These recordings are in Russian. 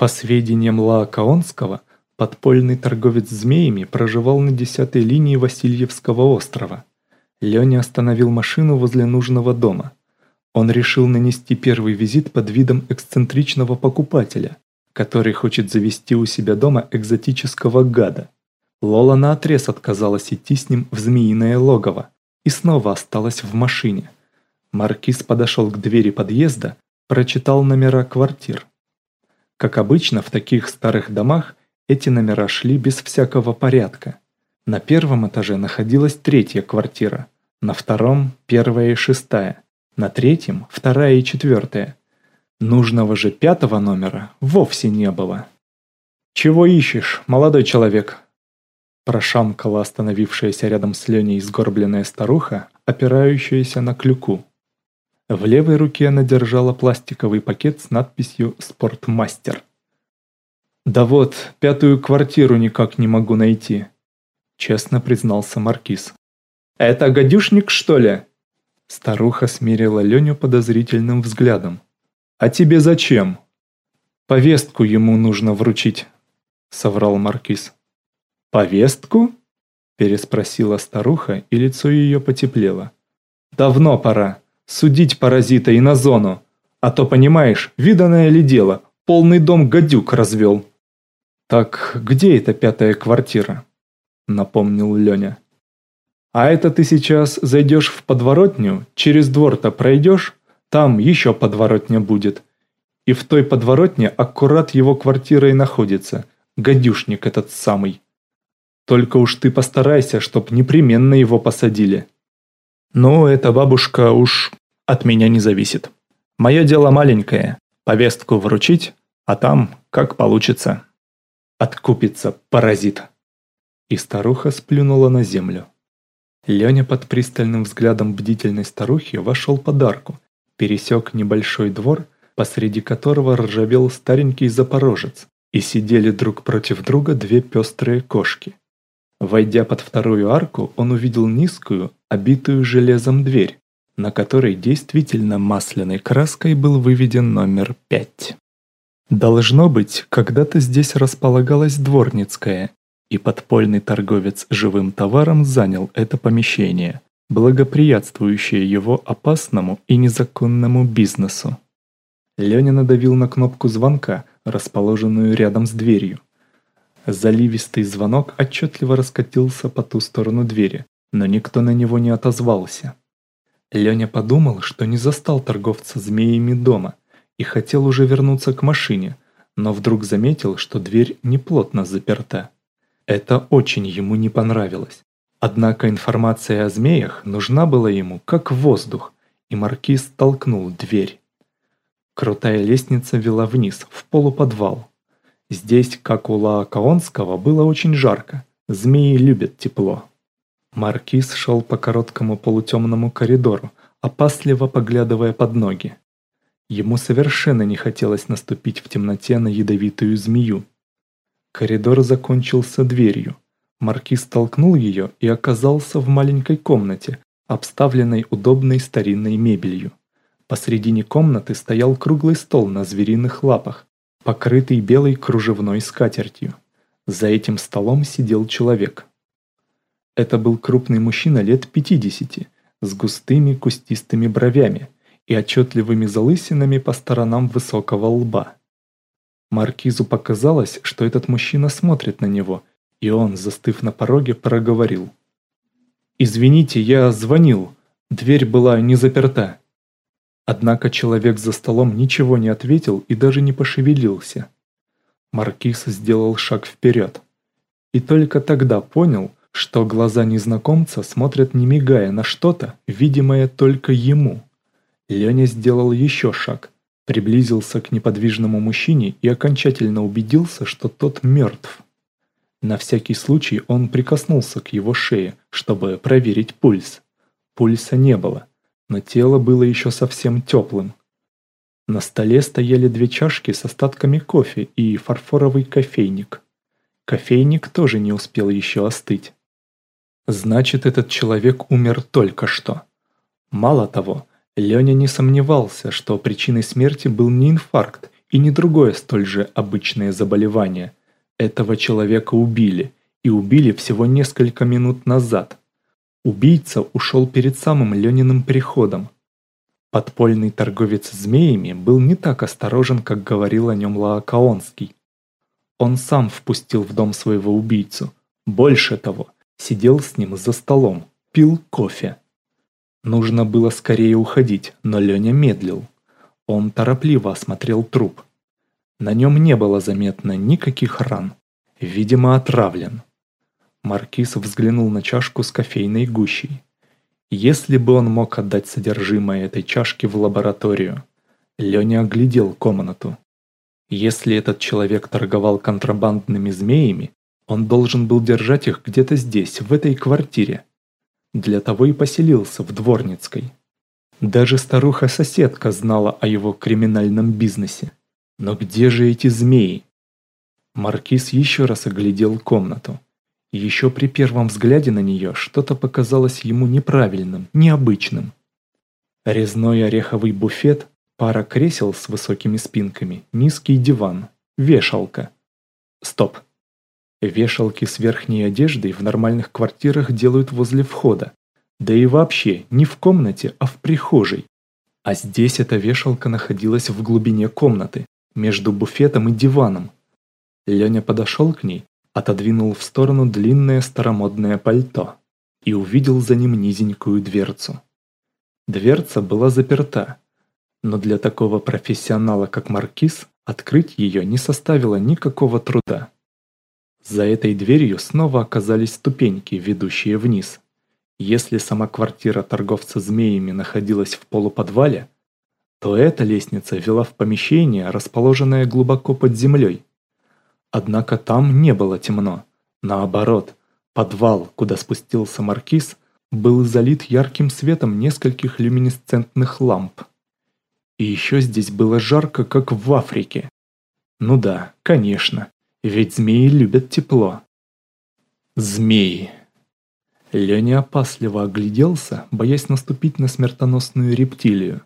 По сведениям Лаокаонского, подпольный торговец змеями проживал на десятой линии Васильевского острова. Леня остановил машину возле нужного дома. Он решил нанести первый визит под видом эксцентричного покупателя, который хочет завести у себя дома экзотического гада. Лола наотрез отказалась идти с ним в змеиное логово и снова осталась в машине. Маркиз подошел к двери подъезда, прочитал номера квартир. Как обычно в таких старых домах, эти номера шли без всякого порядка. На первом этаже находилась третья квартира, на втором – первая и шестая, на третьем – вторая и четвертая. Нужного же пятого номера вовсе не было. «Чего ищешь, молодой человек?» Прошамкала остановившаяся рядом с Леней сгорбленная старуха, опирающаяся на клюку. В левой руке она держала пластиковый пакет с надписью «Спортмастер». «Да вот, пятую квартиру никак не могу найти», – честно признался Маркиз. «Это гадюшник, что ли?» Старуха смирила Леню подозрительным взглядом. «А тебе зачем?» «Повестку ему нужно вручить», – соврал Маркиз. «Повестку?» – переспросила старуха, и лицо ее потеплело. «Давно пора. Судить паразита и на зону. А то, понимаешь, виданное ли дело, полный дом гадюк развел. Так где эта пятая квартира? Напомнил Леня. А это ты сейчас зайдешь в подворотню, через двор-то пройдешь, там еще подворотня будет. И в той подворотне аккурат его квартира и находится, гадюшник этот самый. Только уж ты постарайся, чтоб непременно его посадили. Ну, эта бабушка уж от меня не зависит. Мое дело маленькое, повестку вручить, а там как получится. Откупится, паразит. И старуха сплюнула на землю. Леня под пристальным взглядом бдительной старухи вошел под арку, пересек небольшой двор, посреди которого ржавел старенький запорожец, и сидели друг против друга две пестрые кошки. Войдя под вторую арку, он увидел низкую, обитую железом дверь, на которой действительно масляной краской был выведен номер 5. Должно быть, когда-то здесь располагалась дворницкая, и подпольный торговец живым товаром занял это помещение, благоприятствующее его опасному и незаконному бизнесу. Леня надавил на кнопку звонка, расположенную рядом с дверью. Заливистый звонок отчетливо раскатился по ту сторону двери, но никто на него не отозвался. Леня подумал, что не застал торговца змеями дома и хотел уже вернуться к машине, но вдруг заметил, что дверь неплотно заперта. Это очень ему не понравилось. Однако информация о змеях нужна была ему как воздух, и маркиз толкнул дверь. Крутая лестница вела вниз, в полуподвал. Здесь, как у Лаокаонского, было очень жарко. Змеи любят тепло. Маркиз шел по короткому полутемному коридору, опасливо поглядывая под ноги. Ему совершенно не хотелось наступить в темноте на ядовитую змею. Коридор закончился дверью. Маркиз толкнул ее и оказался в маленькой комнате, обставленной удобной старинной мебелью. Посредине комнаты стоял круглый стол на звериных лапах, покрытый белой кружевной скатертью. За этим столом сидел человек. Это был крупный мужчина лет 50, с густыми кустистыми бровями и отчетливыми залысинами по сторонам высокого лба. Маркизу показалось, что этот мужчина смотрит на него, и он, застыв на пороге, проговорил. «Извините, я звонил. Дверь была не заперта». Однако человек за столом ничего не ответил и даже не пошевелился. Маркиз сделал шаг вперед. И только тогда понял, что глаза незнакомца смотрят не мигая на что-то, видимое только ему. Леня сделал еще шаг, приблизился к неподвижному мужчине и окончательно убедился, что тот мертв. На всякий случай он прикоснулся к его шее, чтобы проверить пульс. Пульса не было, но тело было еще совсем теплым. На столе стояли две чашки с остатками кофе и фарфоровый кофейник. Кофейник тоже не успел еще остыть. Значит, этот человек умер только что. Мало того, Леня не сомневался, что причиной смерти был не инфаркт и не другое столь же обычное заболевание. Этого человека убили, и убили всего несколько минут назад. Убийца ушел перед самым Лениным приходом. Подпольный торговец змеями был не так осторожен, как говорил о нем Лаокаонский. Он сам впустил в дом своего убийцу. Больше того, сидел с ним за столом, пил кофе. Нужно было скорее уходить, но Леня медлил. Он торопливо осмотрел труп. На нем не было заметно никаких ран. Видимо, отравлен. Маркиз взглянул на чашку с кофейной гущей. Если бы он мог отдать содержимое этой чашки в лабораторию. Леня оглядел комнату. Если этот человек торговал контрабандными змеями, он должен был держать их где-то здесь, в этой квартире. Для того и поселился в Дворницкой. Даже старуха-соседка знала о его криминальном бизнесе. Но где же эти змеи? Маркиз еще раз оглядел комнату. Еще при первом взгляде на нее что-то показалось ему неправильным, необычным. Резной ореховый буфет, пара кресел с высокими спинками, низкий диван, вешалка. Стоп. Вешалки с верхней одеждой в нормальных квартирах делают возле входа. Да и вообще, не в комнате, а в прихожей. А здесь эта вешалка находилась в глубине комнаты, между буфетом и диваном. Леня подошел к ней отодвинул в сторону длинное старомодное пальто и увидел за ним низенькую дверцу. Дверца была заперта, но для такого профессионала, как Маркиз, открыть ее не составило никакого труда. За этой дверью снова оказались ступеньки, ведущие вниз. Если сама квартира торговца змеями находилась в полуподвале, то эта лестница вела в помещение, расположенное глубоко под землей, Однако там не было темно. Наоборот, подвал, куда спустился маркиз, был залит ярким светом нескольких люминесцентных ламп. И еще здесь было жарко, как в Африке. Ну да, конечно, ведь змеи любят тепло. Змеи. Леня опасливо огляделся, боясь наступить на смертоносную рептилию.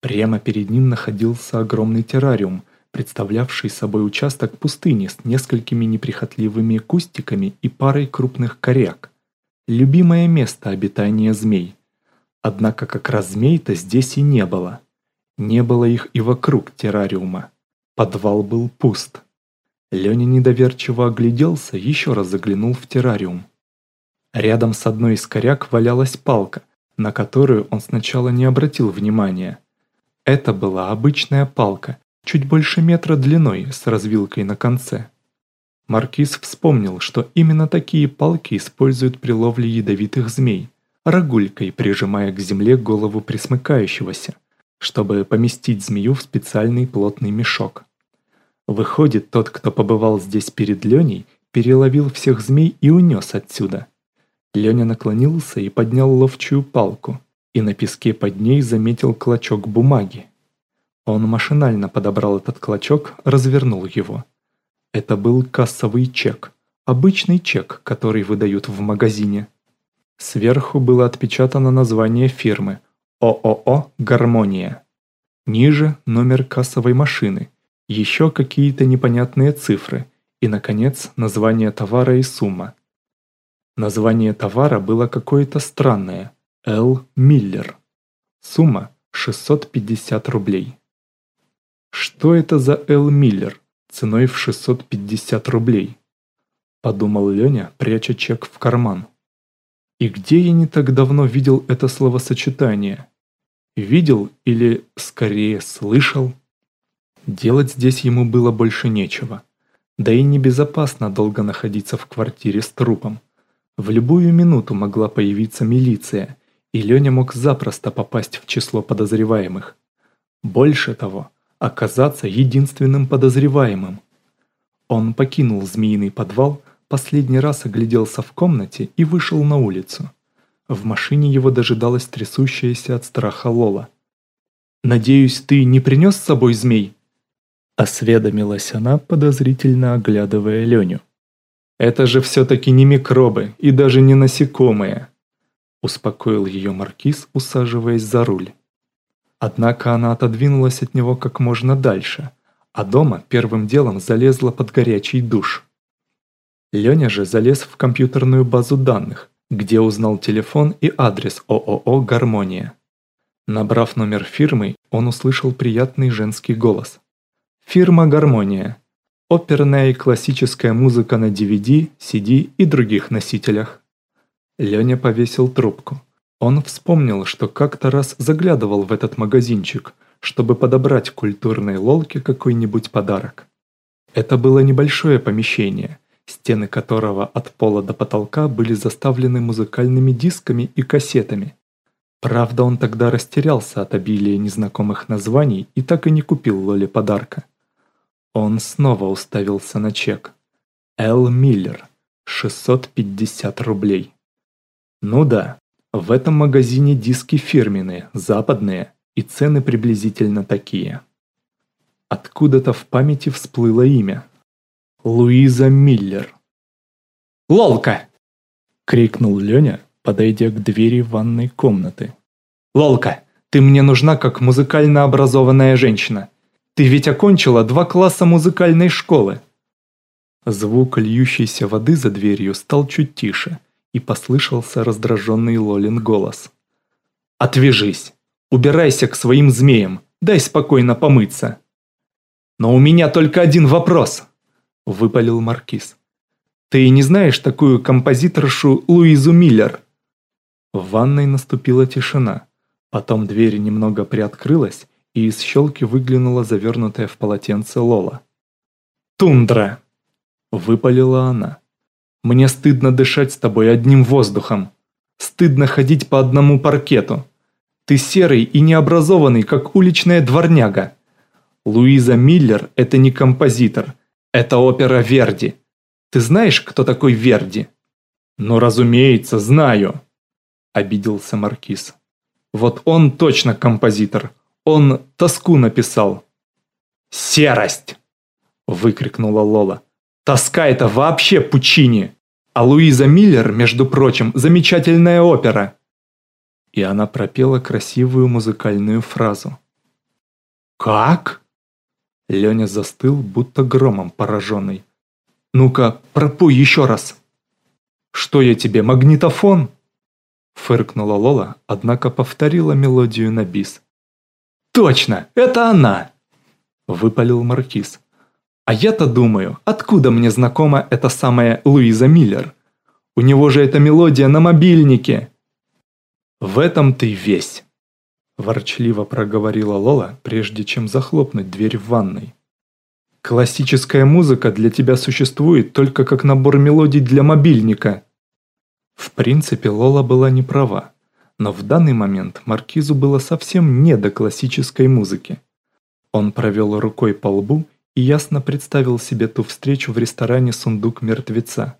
Прямо перед ним находился огромный террариум, представлявший собой участок пустыни с несколькими неприхотливыми кустиками и парой крупных коряк. Любимое место обитания змей. Однако как раз змей-то здесь и не было. Не было их и вокруг террариума. Подвал был пуст. Леня недоверчиво огляделся, еще раз заглянул в террариум. Рядом с одной из коряк валялась палка, на которую он сначала не обратил внимания. Это была обычная палка, чуть больше метра длиной с развилкой на конце. Маркиз вспомнил, что именно такие палки используют при ловле ядовитых змей, рогулькой прижимая к земле голову присмыкающегося, чтобы поместить змею в специальный плотный мешок. Выходит, тот, кто побывал здесь перед Леней, переловил всех змей и унес отсюда. Леня наклонился и поднял ловчую палку, и на песке под ней заметил клочок бумаги. Он машинально подобрал этот клочок, развернул его. Это был кассовый чек. Обычный чек, который выдают в магазине. Сверху было отпечатано название фирмы ООО «Гармония». Ниже номер кассовой машины, еще какие-то непонятные цифры и, наконец, название товара и сумма. Название товара было какое-то странное – «Л. Миллер». Сумма – 650 рублей. Что это за Эл Миллер ценой в 650 рублей? Подумал Леня, пряча чек в карман. И где я не так давно видел это словосочетание? Видел или, скорее, слышал? Делать здесь ему было больше нечего. Да и небезопасно долго находиться в квартире с трупом. В любую минуту могла появиться милиция, и Леня мог запросто попасть в число подозреваемых. Больше того, оказаться единственным подозреваемым. Он покинул змеиный подвал, последний раз огляделся в комнате и вышел на улицу. В машине его дожидалась трясущаяся от страха Лола. «Надеюсь, ты не принес с собой змей?» Осведомилась она, подозрительно оглядывая Леню. «Это же все-таки не микробы и даже не насекомые», успокоил ее маркиз, усаживаясь за руль. Однако она отодвинулась от него как можно дальше, а дома первым делом залезла под горячий душ. Леня же залез в компьютерную базу данных, где узнал телефон и адрес ООО «Гармония». Набрав номер фирмы, он услышал приятный женский голос. Фирма «Гармония». Оперная и классическая музыка на DVD, CD и других носителях. Леня повесил трубку. Он вспомнил, что как-то раз заглядывал в этот магазинчик, чтобы подобрать культурной лолке какой-нибудь подарок. Это было небольшое помещение, стены которого от пола до потолка были заставлены музыкальными дисками и кассетами. Правда, он тогда растерялся от обилия незнакомых названий и так и не купил Лоле подарка. Он снова уставился на чек. Эл Миллер, 650 рублей. Ну да, в этом магазине диски фирменные, западные, и цены приблизительно такие. Откуда-то в памяти всплыло имя. Луиза Миллер. «Лолка!» — крикнул Леня, подойдя к двери ванной комнаты. «Лолка, ты мне нужна как музыкально образованная женщина. Ты ведь окончила два класса музыкальной школы». Звук льющейся воды за дверью стал чуть тише, и послышался раздраженный Лолин голос. «Отвяжись! Убирайся к своим змеям! Дай спокойно помыться!» «Но у меня только один вопрос!» – выпалил Маркиз. «Ты не знаешь такую композиторшу Луизу Миллер?» В ванной наступила тишина. Потом дверь немного приоткрылась, и из щелки выглянула завернутая в полотенце Лола. «Тундра!» – выпалила она. «Мне стыдно дышать с тобой одним воздухом. Стыдно ходить по одному паркету. Ты серый и необразованный, как уличная дворняга. Луиза Миллер – это не композитор, это опера Верди. Ты знаешь, кто такой Верди?» «Ну, разумеется, знаю», – обиделся Маркиз. «Вот он точно композитор. Он тоску написал». «Серость!» – выкрикнула Лола. «Тоска – это вообще Пучини! А Луиза Миллер, между прочим, замечательная опера!» И она пропела красивую музыкальную фразу. «Как?» Леня застыл, будто громом пораженный. «Ну-ка, пропой еще раз!» «Что я тебе, магнитофон?» Фыркнула Лола, однако повторила мелодию на бис. «Точно, это она!» Выпалил Маркиз. «А я-то думаю, откуда мне знакома эта самая Луиза Миллер? У него же эта мелодия на мобильнике!» «В этом ты весь!» Ворчливо проговорила Лола, прежде чем захлопнуть дверь в ванной. «Классическая музыка для тебя существует только как набор мелодий для мобильника». В принципе, Лола была не права, но в данный момент Маркизу было совсем не до классической музыки. Он провел рукой по лбу и ясно представил себе ту встречу в ресторане «Сундук мертвеца».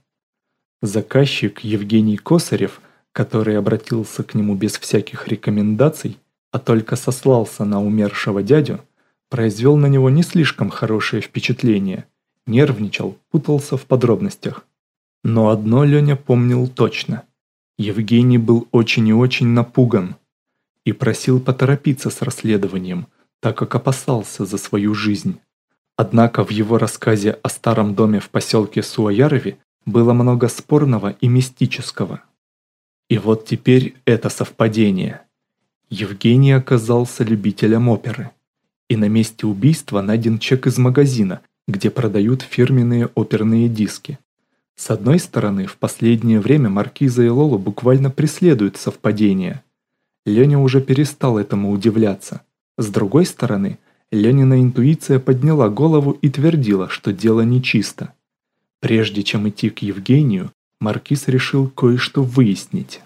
Заказчик Евгений Косарев, который обратился к нему без всяких рекомендаций, а только сослался на умершего дядю, произвел на него не слишком хорошее впечатление, нервничал, путался в подробностях. Но одно Леня помнил точно. Евгений был очень и очень напуган и просил поторопиться с расследованием, так как опасался за свою жизнь. Однако в его рассказе о старом доме в поселке Суаярове было много спорного и мистического. И вот теперь это совпадение – Евгений оказался любителем оперы. И на месте убийства найден чек из магазина, где продают фирменные оперные диски. С одной стороны, в последнее время Маркиза и Лолу буквально преследуют совпадения. Леня уже перестал этому удивляться. С другой стороны, Ленина интуиция подняла голову и твердила, что дело нечисто. Прежде чем идти к Евгению, Маркиз решил кое-что выяснить.